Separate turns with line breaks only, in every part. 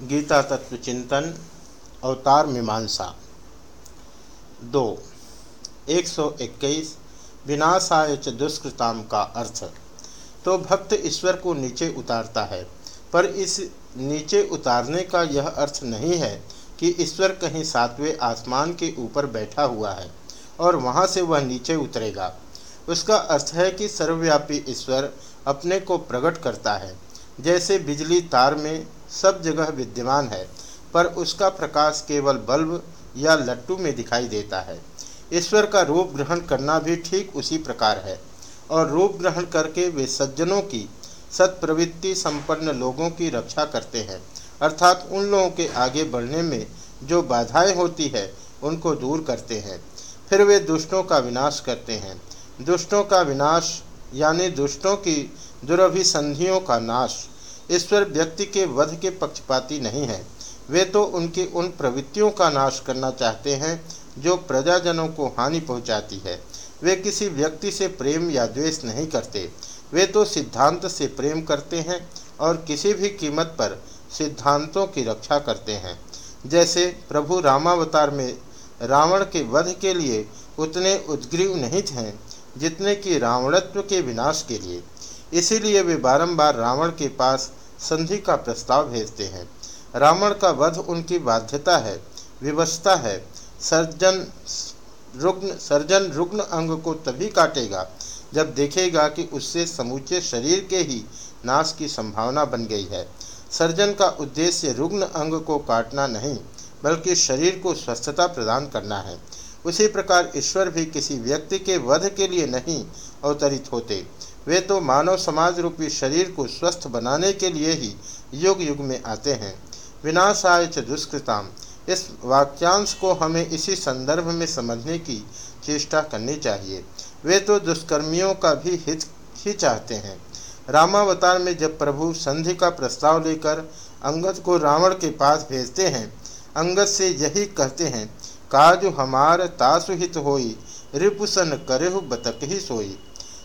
गीता तत्व चिंतन, अवतार मीमांसा। दो, एक सौ इक्कीस, विनाशाय च दुष्कृताम का अर्थ। तो भक्त ईश्वर को नीचे उतारता है, पर इस नीचे उतारने का यह अर्थ नहीं है कि ईश्वर कहीं सातवें आसमान के ऊपर बैठा हुआ है और वहाँ से वह नीचे उतरेगा। उसका अर्थ है कि सर्वव्यापी ईश्वर अपने को प्रकट करता है, जैसे बिजली तार में सब जगह विद्यमान है, पर उसका प्रकाश केवल बल्ब या लट्टू में दिखाई देता है। ईश्वर का रूप ग्रहण करना भी ठीक उसी प्रकार है, और रूप ग्रहण करके वे सज्जनों की, सत्प्रवृत्ति संपन्न लोगों की रक्षा करते हैं। अर्थात उन लोगों के आगे बढ़ने में जो बाधाएँ होती है, उनको दूर करते हैं। फिर वे दुष्टों का विनाश करते हैं। दुष्टों का विनाश, यानी दुष्टों की दुरभिसंधियों का नाश ईश्वर व्यक्ति के वध के पक्षपाती नहीं है। वे तो उनकी उन प्रवृत्तियों का नाश करना चाहते हैं, जो प्रजाजनों को हानि पहुंचाती है। वे किसी व्यक्ति से प्रेम या द्वेष नहीं करते। वे तो सिद्धांत से प्रेम करते हैं और किसी भी कीमत पर सिद्धांतों की रक्षा करते हैं। जैसे प्रभु रामावतार में रावण के वध के लिए उतने उद्ग्रीव नहीं थे, जितने कि रावणत्व के विनाश के लिए। इसीलिए वे बारंबार रावण के पास संधि का प्रस्ताव भेजते हैं। रावण का वध उनकी बाध्यता है, विवशता है। सर्जन, रुग्ण सर्जन रुग्ण अंग को तभी काटेगा जब देखेगा कि उससे समूचे शरीर के ही नाश की संभावना बन गई है। सर्जन का उद्देश्य रुग्ण अंग को काटना नहीं, बल्कि शरीर को स्वस्थता प्रदान करना है। उसी प्रकार ईश्वर भी किसी व्यक्ति के वध के लिए नहीं अवतरित होते। वे तो मानव समाज रूपी शरीर को स्वस्थ बनाने के लिए ही युग युग में आते हैं। विनाशाय च दुष्कृताम। इस वाक्यांश को हमें इसी संदर्भ में समझने की चेष्टा करनी चाहिए। वे तो दुष्कर्मियों का भी हित ही चाहते हैं। रामावतार में जब प्रभु संधि का प्रस्ताव लेकर अंगद को रावण के पास भेजते हैं, अंगद से यही कहते हैं काजु हमार तासुहित होई, रिपुसन करेहु बतक ही सोई।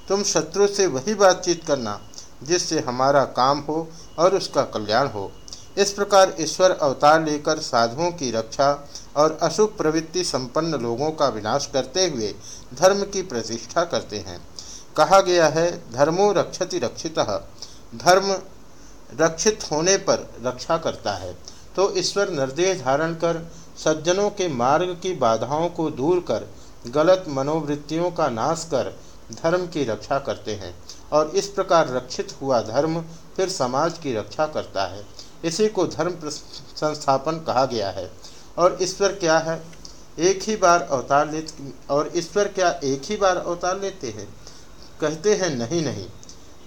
तुम शत्रु से वही बातचीत करना, जिससे हमारा काम हो और उसका कल्याण हो। इस प्रकार ईश्वर अवतार लेकर साधुओं की रक्षा और अशुभ प्रवृत्ति संपन्न लोगों का विनाश करते हुए धर्म की प्रतिष्ठा करते हैं। कहा गया है, धर्मो रक्षति रक्षित। धर्म रक्षित होने पर रक्षा करता है। तो ईश्वर निर्देह धारण कर सज्जनों के मार्ग की बाधाओं को दूर कर, गलत मनोवृत्तियों का नाश कर धर्म की रक्षा करते हैं और इस प्रकार रक्षित हुआ धर्म फिर समाज की रक्षा करता है। इसी को धर्म संस्थापन कहा गया है। और ईश्वर क्या है? एक ही बार अवतार ले और ईश्वर क्या एक ही बार अवतार लेते हैं? कहते हैं, नहीं नहीं।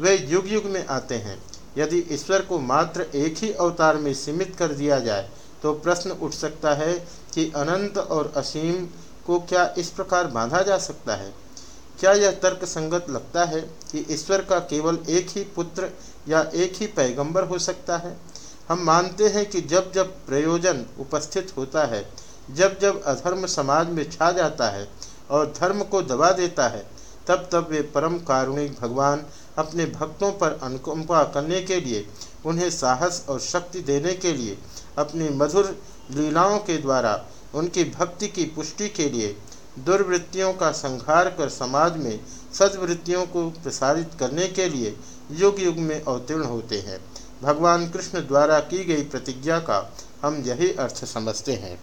वे युग युग में आते हैं। यदि ईश्वर को मात्र एक ही अवतार में सीमित कर दिया जाए तो प्रश्न उठ सकता है कि अनंत और असीम को क्या इस प्रकार बांधा जा सकता है? क्या यह तर्क संगत लगता है कि ईश्वर का केवल एक ही पुत्र या एक ही पैगंबर हो सकता है? हम मानते हैं कि जब जब प्रयोजन उपस्थित होता है, जब जब अधर्म समाज में छा जाता है और धर्म को दबा देता है, तब तब वे परम कारुणिक भगवान अपने भक्तों पर अनुकंपा करने के लिए, उन्हें साहस और शक्ति देने के लिए, अपनी मधुर लीलाओं के द्वारा, उनकी भक्ति की पुष्टि के लिए, दुर्वृत्तियों का संहार कर समाज में सद्वृत्तियों को प्रसारित करने के लिए युग युग में अवतीर्ण होते हैं। भगवान कृष्ण द्वारा की गई प्रतिज्ञा का हम यही अर्थ समझते हैं।